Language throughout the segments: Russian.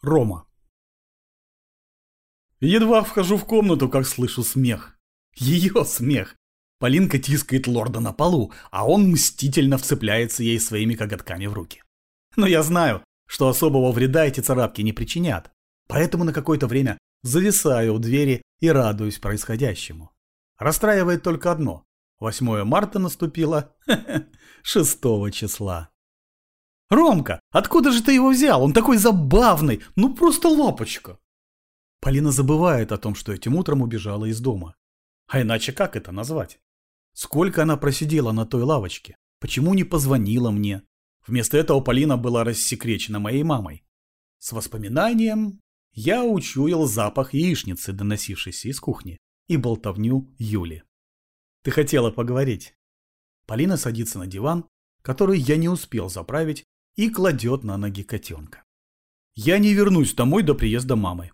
Рома. Едва вхожу в комнату, как слышу смех. Ее смех. Полинка тискает лорда на полу, а он мстительно вцепляется ей своими коготками в руки. Но я знаю, что особого вреда эти царапки не причинят, поэтому на какое-то время зависаю у двери и радуюсь происходящему. Расстраивает только одно. 8 марта наступило 6 числа. «Ромка, откуда же ты его взял? Он такой забавный, ну просто лапочка!» Полина забывает о том, что этим утром убежала из дома. А иначе как это назвать? Сколько она просидела на той лавочке? Почему не позвонила мне? Вместо этого Полина была рассекречена моей мамой. С воспоминанием я учуял запах яичницы, доносившейся из кухни, и болтовню Юли. «Ты хотела поговорить?» Полина садится на диван, который я не успел заправить, и кладет на ноги котенка. Я не вернусь домой до приезда мамы.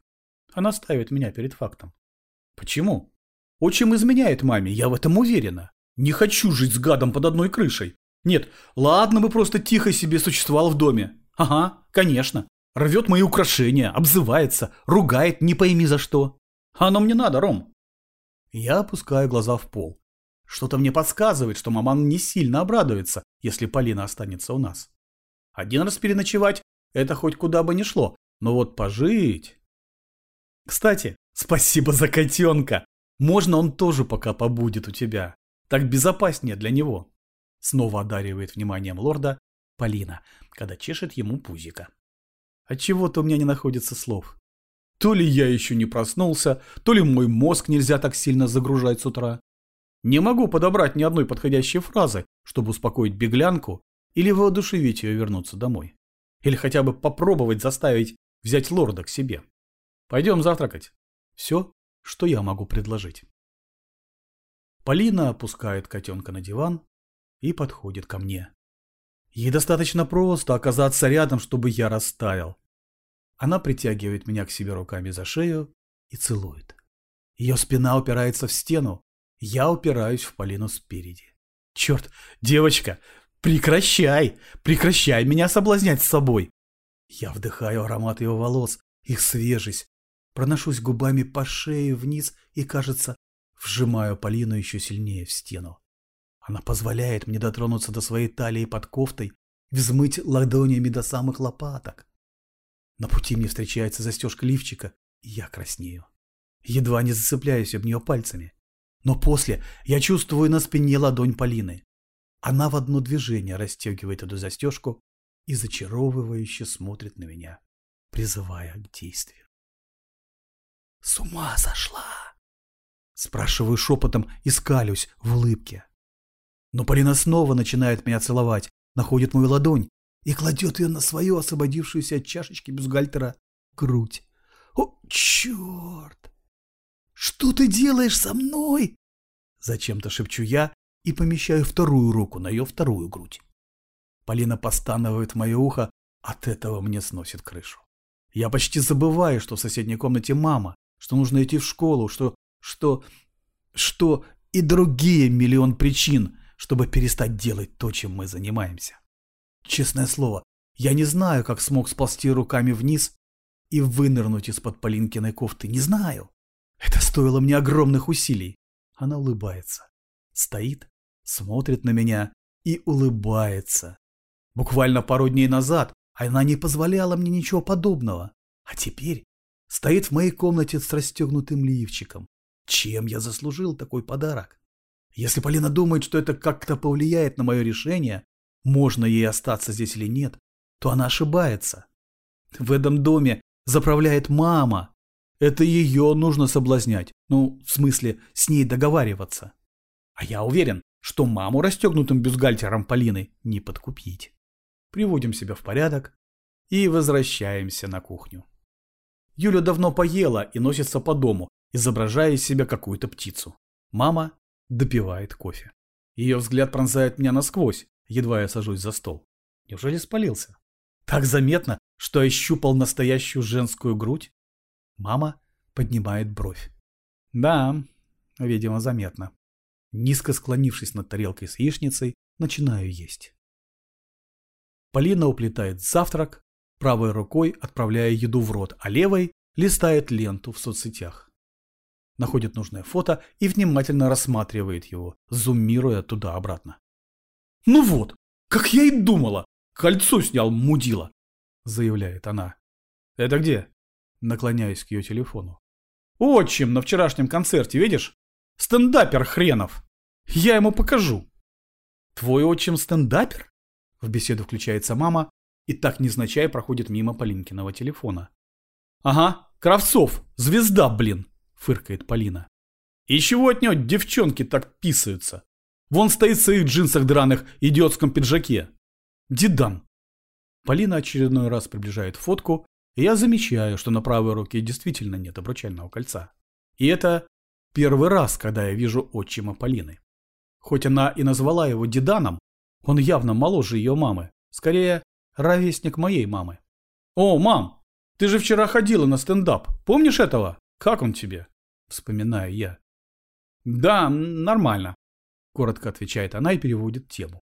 Она ставит меня перед фактом. Почему? Отчим изменяет маме, я в этом уверена. Не хочу жить с гадом под одной крышей. Нет, ладно бы просто тихо себе существовал в доме. Ага, конечно. Рвет мои украшения, обзывается, ругает не пойми за что. Оно мне надо, Ром. Я опускаю глаза в пол. Что-то мне подсказывает, что маман не сильно обрадуется, если Полина останется у нас. Один раз переночевать – это хоть куда бы ни шло, но вот пожить... Кстати, спасибо за котенка. Можно он тоже пока побудет у тебя. Так безопаснее для него. Снова одаривает вниманием лорда Полина, когда чешет ему пузика. Отчего-то у меня не находится слов. То ли я еще не проснулся, то ли мой мозг нельзя так сильно загружать с утра. Не могу подобрать ни одной подходящей фразы, чтобы успокоить беглянку или воодушевить ее вернуться домой. Или хотя бы попробовать заставить взять лорда к себе. Пойдем завтракать. Все, что я могу предложить. Полина опускает котенка на диван и подходит ко мне. Ей достаточно просто оказаться рядом, чтобы я растаял. Она притягивает меня к себе руками за шею и целует. Ее спина упирается в стену, я упираюсь в Полину спереди. Черт, девочка, Прекращай! Прекращай меня соблазнять с собой! Я вдыхаю аромат его волос, их свежесть, проношусь губами по шее вниз и, кажется, вжимаю Полину еще сильнее в стену. Она позволяет мне дотронуться до своей талии под кофтой, взмыть ладонями до самых лопаток. На пути мне встречается застежка лифчика, и я краснею. Едва не зацепляюсь об нее пальцами. Но после я чувствую на спине ладонь Полины. Она в одно движение расстегивает эту застежку и зачаровывающе смотрит на меня, призывая к действию. «С ума сошла!» Спрашиваю шепотом и скалюсь в улыбке. Но Полина снова начинает меня целовать, находит мою ладонь и кладет ее на свою освободившуюся от чашечки бюстгальтера грудь. «О, черт! Что ты делаешь со мной?» Зачем-то шепчу я и помещаю вторую руку на ее вторую грудь. Полина постанывает в мое ухо, от этого мне сносит крышу. Я почти забываю, что в соседней комнате мама, что нужно идти в школу, что... что... что... и другие миллион причин, чтобы перестать делать то, чем мы занимаемся. Честное слово, я не знаю, как смог сползти руками вниз и вынырнуть из-под Полинкиной кофты. Не знаю. Это стоило мне огромных усилий. Она улыбается. Стоит, смотрит на меня и улыбается. Буквально пару дней назад она не позволяла мне ничего подобного, а теперь стоит в моей комнате с расстегнутым лифчиком. Чем я заслужил такой подарок? Если Полина думает, что это как-то повлияет на мое решение, можно ей остаться здесь или нет, то она ошибается. В этом доме заправляет мама. Это ее нужно соблазнять. Ну, в смысле, с ней договариваться. А я уверен, что маму расстегнутым бюстгальтером Полины не подкупить. Приводим себя в порядок и возвращаемся на кухню. Юля давно поела и носится по дому, изображая из себя какую-то птицу. Мама допивает кофе. Ее взгляд пронзает меня насквозь, едва я сажусь за стол. Неужели спалился? Так заметно, что я щупал настоящую женскую грудь? Мама поднимает бровь. Да, видимо, заметно. Низко склонившись над тарелкой с яичницей, начинаю есть. Полина уплетает завтрак, правой рукой отправляя еду в рот, а левой листает ленту в соцсетях. Находит нужное фото и внимательно рассматривает его, зумируя туда-обратно. «Ну вот, как я и думала! Кольцо снял, мудила!» – заявляет она. «Это где?» – наклоняюсь к ее телефону. «Отчим на вчерашнем концерте, видишь? Стендапер хренов! Я ему покажу!» «Твой отчим стендапер?» В беседу включается мама и так незначай проходит мимо Полинкиного телефона. «Ага, Кравцов, звезда, блин!» – фыркает Полина. «И чего от него девчонки так писаются? Вон стоит в своих джинсах драных, идиотском пиджаке. Дедан!» Полина очередной раз приближает фотку, и я замечаю, что на правой руке действительно нет обручального кольца. И это первый раз, когда я вижу отчима Полины. Хоть она и назвала его Деданом, он явно моложе ее мамы, скорее, ровесник моей мамы. «О, мам, ты же вчера ходила на стендап, помнишь этого? Как он тебе?» Вспоминаю я. «Да, нормально», – коротко отвечает она и переводит тему.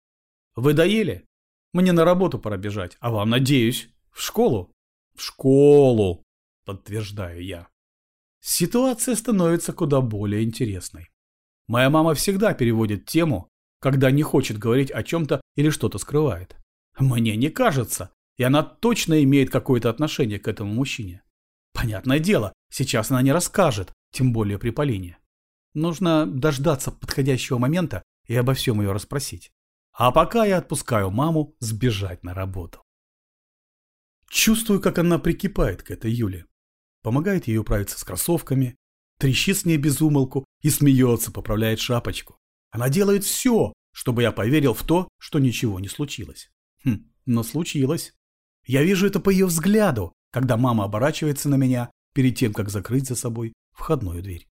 «Вы доели? Мне на работу пора бежать, а вам, надеюсь, в школу?» «В школу», – подтверждаю я. Ситуация становится куда более интересной. Моя мама всегда переводит тему, когда не хочет говорить о чем-то или что-то скрывает. Мне не кажется, и она точно имеет какое-то отношение к этому мужчине. Понятное дело, сейчас она не расскажет, тем более при Полине. Нужно дождаться подходящего момента и обо всем ее расспросить. А пока я отпускаю маму сбежать на работу. Чувствую, как она прикипает к этой Юле. Помогает ей управиться с кроссовками, трещит с ней без и смеется, поправляет шапочку. Она делает все, чтобы я поверил в то, что ничего не случилось. Хм, но случилось. Я вижу это по ее взгляду, когда мама оборачивается на меня перед тем, как закрыть за собой входную дверь.